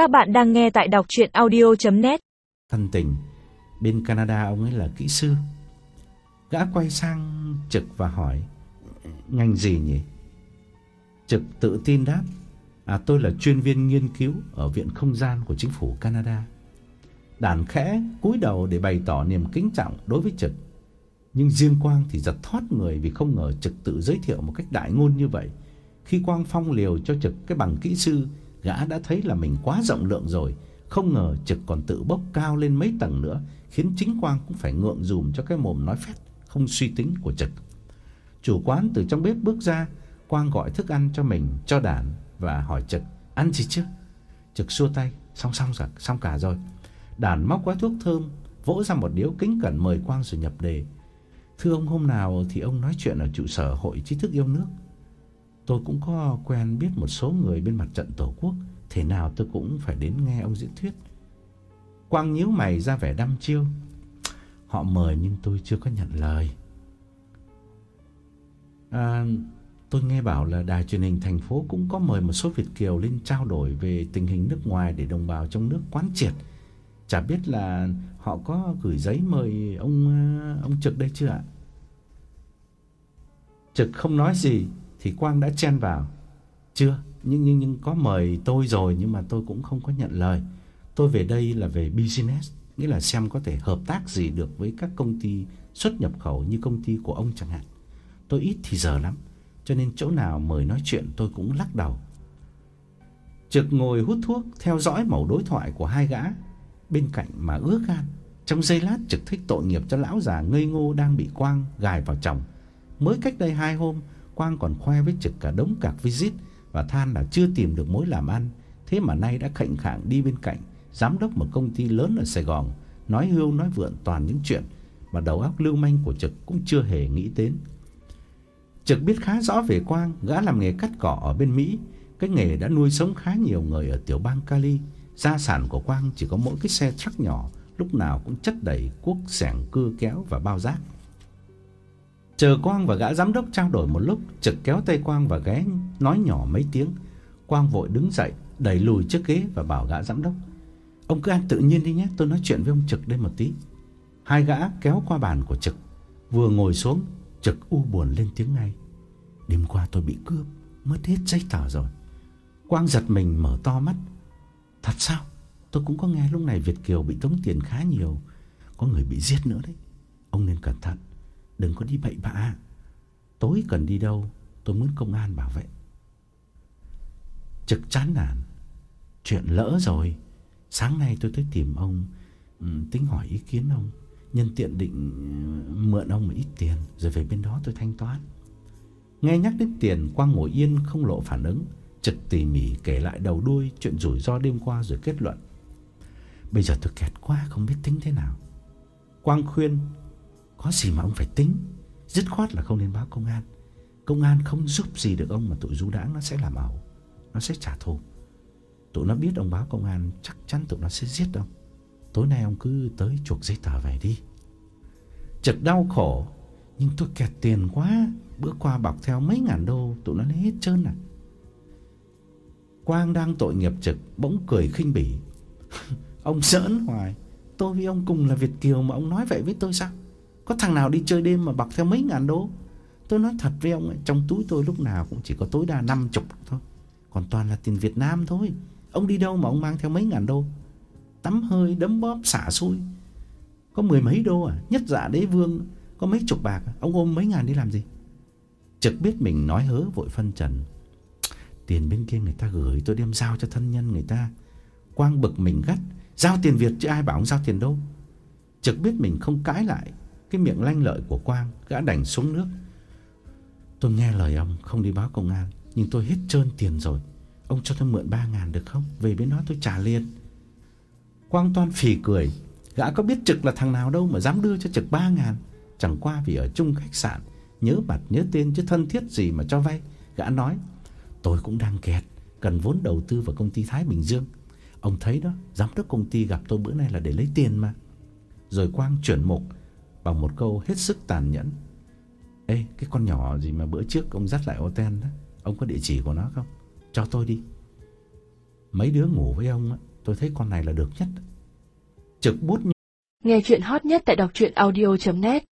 Các bạn đang nghe tại đọc audio net Thân tình, bên Canada ông ấy là kỹ sư. Gã quay sang Trực và hỏi, ngành gì nhỉ? Trực tự tin đáp, à tôi là chuyên viên nghiên cứu ở Viện Không gian của chính phủ Canada. Đàn khẽ cúi đầu để bày tỏ niềm kính trọng đối với Trực. Nhưng riêng Quang thì giật thoát người vì không ngờ Trực tự giới thiệu một cách đại ngôn như vậy. Khi Quang phong liều cho Trực cái bằng kỹ sư, gã đã thấy là mình quá rộng lượng rồi, không ngờ Trực còn tự bốc cao lên mấy tầng nữa, khiến chính Quang cũng phải ngượng dùm cho cái mồm nói phét không suy tính của Trực. Chủ quán từ trong bếp bước ra, Quang gọi thức ăn cho mình, cho đàn và hỏi Trực, "Ăn gì chứ?" Trực xua tay, "Xong xong rồi, xong cả rồi." Đàn móc gói thuốc thơm, vỗ ra một điếu kính cẩn mời Quang rồi nhập đề. "Thưa ông hôm nào thì ông nói chuyện ở trụ sở Hội trí thức yêu nước?" Tôi cũng có quen biết một số người bên mặt trận Tổ quốc, thế nào tôi cũng phải đến nghe ông diễn thuyết. Quang nhíu mày ra vẻ đăm chiêu. Họ mời nhưng tôi chưa có nhận lời. À, tôi nghe bảo là đài truyền hình thành phố cũng có mời một số Việt kiều lên trao đổi về tình hình nước ngoài để đồng bào trong nước quán triệt. Chả biết là họ có gửi giấy mời ông à, ông Trực đây chưa ạ? Trực không nói gì thì Quang đã chen vào. Chưa, nhưng nhưng nhưng có mời tôi rồi nhưng mà tôi cũng không có nhận lời. Tôi về đây là về business, nghĩa là xem có thể hợp tác gì được với các công ty xuất nhập khẩu như công ty của ông chẳng hạn. Tôi ít thì giờ lắm, cho nên chỗ nào mời nói chuyện tôi cũng lắc đầu. Trực ngồi hút thuốc theo dõi mẩu đối thoại của hai gã bên cạnh mà ứa gan. Trong giây lát Trực thích tội nghiệp cho lão già ngây ngô đang bị Quang gài vào chồng. Mới cách đây hai hôm, Quang còn khoe với Trực cả đống cạc visit và than là chưa tìm được mối làm ăn, thế mà nay đã khệnh khạng đi bên cạnh giám đốc một công ty lớn ở Sài Gòn, nói hưu nói vượn toàn những chuyện mà đầu óc lưu manh của Trực cũng chưa hề nghĩ đến. Trực biết khá rõ về Quang, gã làm nghề cắt cỏ ở bên Mỹ, cái nghề đã nuôi sống khá nhiều người ở tiểu bang Cali. Gia sản của Quang chỉ có mỗi cái xe truck nhỏ, lúc nào cũng chất đầy cuốc xẻng cưa kéo và bao rác. Chờ Quang và gã giám đốc trao đổi một lúc, Trực kéo tay Quang và ghé nói nhỏ mấy tiếng. Quang vội đứng dậy, đẩy lùi chiếc ghế và bảo gã giám đốc: "Ông cứ ăn tự nhiên đi nhé, tôi nói chuyện với ông Trực đây một tí." Hai gã kéo qua bàn của Trực, vừa ngồi xuống, Trực u buồn lên tiếng ngay. "Đêm qua tôi bị cướp, mất hết giấy tờ rồi." Quang giật mình mở to mắt. "Thật sao? Tôi cũng có nghe lúc này Việt kiều bị tống tiền khá nhiều, có người bị giết nữa đấy. Ông nên cẩn thận." Đừng có đi bậy bạ. Tối cần đi đâu, tôi muốn công an bảo vệ. Trực chán nản. Chuyện lỡ rồi. Sáng nay tôi tới tìm ông, ừ, tính hỏi ý kiến ông. Nhân tiện định ừ, mượn ông một ít tiền, rồi về bên đó tôi thanh toán. Nghe nhắc đến tiền, Quang ngồi yên không lộ phản ứng. Trực tỉ mỉ kể lại đầu đuôi chuyện rủi ro đêm qua rồi kết luận. Bây giờ tôi kẹt quá không biết tính thế nào. Quang khuyên có gì mà ông phải tính, dứt khoát là không nên báo công an. Công an không giúp gì được ông mà tụi du đãng nó sẽ làm ẩu, nó sẽ trả thù. Tụi nó biết ông báo công an chắc chắn tụi nó sẽ giết ông. Tối nay ông cứ tới chuộc giấy tờ về đi. Trực đau khổ, nhưng tôi kẹt tiền quá, bữa qua bọc theo mấy ngàn đô, tụi nó lấy hết trơn à. Quang đang tội nghiệp Trực bỗng cười khinh bỉ. ông giỡn hoài, tôi với ông cùng là Việt kiều mà ông nói vậy với tôi sao? Có thằng nào đi chơi đêm mà bọc theo mấy ngàn đô? Tôi nói thật với ông ấy, Trong túi tôi lúc nào cũng chỉ có tối đa 50 thôi. Còn toàn là tiền Việt Nam thôi. Ông đi đâu mà ông mang theo mấy ngàn đô? Tắm hơi đấm bóp xả xui. Có mười mấy đô à? Nhất dạ đế vương Có mấy chục bạc à? Ông ôm mấy ngàn đi làm gì? Trực biết mình nói hớ vội phân trần. Tiền bên kia người ta gửi tôi đem giao cho thân nhân người ta. Quang bực mình gắt. Giao tiền Việt chứ ai bảo ông giao tiền đâu? Trực biết mình không cãi lại cái miệng lanh lợi của Quang, gã đành xuống nước. Tôi nghe lời ông không đi báo công an, nhưng tôi hết trơn tiền rồi. Ông cho tôi mượn ba ngàn được không? Về bên đó tôi trả liền. Quang toan phì cười, gã có biết Trực là thằng nào đâu mà dám đưa cho Trực ba ngàn. Chẳng qua vì ở chung khách sạn, nhớ mặt nhớ tên chứ thân thiết gì mà cho vay. Gã nói, tôi cũng đang kẹt, cần vốn đầu tư vào công ty Thái Bình Dương. Ông thấy đó, giám đốc công ty gặp tôi bữa nay là để lấy tiền mà. Rồi Quang chuyển mục bằng một câu hết sức tàn nhẫn. "Ê, cái con nhỏ gì mà bữa trước ông dắt lại hotel đó, ông có địa chỉ của nó không? Cho tôi đi." Mấy đứa ngủ với ông á, tôi thấy con này là được nhất. Trực bút Nghe chuyện hot nhất tại đọc truyện audio.net